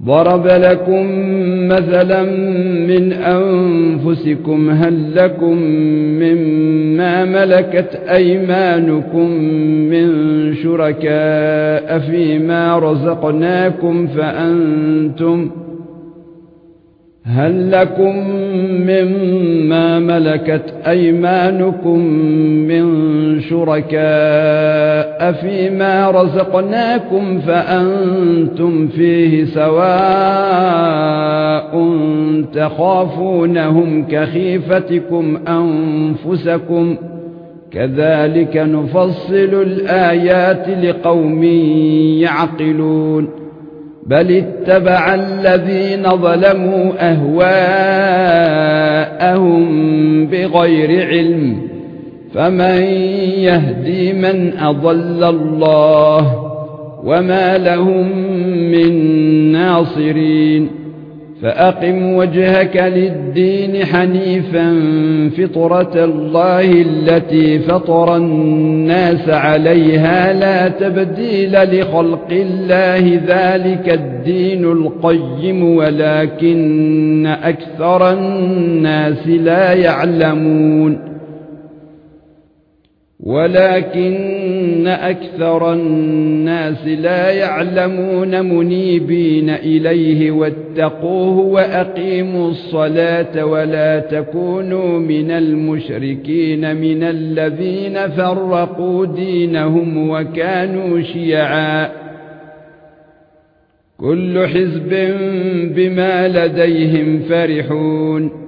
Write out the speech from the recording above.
ضرب لكم مثلا من أنفسكم هل لكم مما ملكت أيمانكم من شركاء فيما رزقناكم فأنتم هل لكم مما ملكت أيمانكم من شركاء فيما رزقناكم فانتم فيه سواء تخافونهم كخيفتكم انفسكم كذلك نفصل الايات لقوم يعقلون بل اتبع الذين ظلموا اهواءهم بغير علم فمن يهدي من أضل الله وما لهم من ناصرين فأقم وجهك للدين حنيفا فطرة الله التي فطر الناس عليها لا تبديل لخلق الله ذلك الدين القيم ولكن أكثر الناس لا يعلمون ولكن أكثر الناس لا يعلمون منيبين إليه واتقوه وأقيموا الصلاة ولا تكونوا من المشركين من الذين فرقوا دينهم وكانوا شيعا. كل حزب بما لديهم فرحون.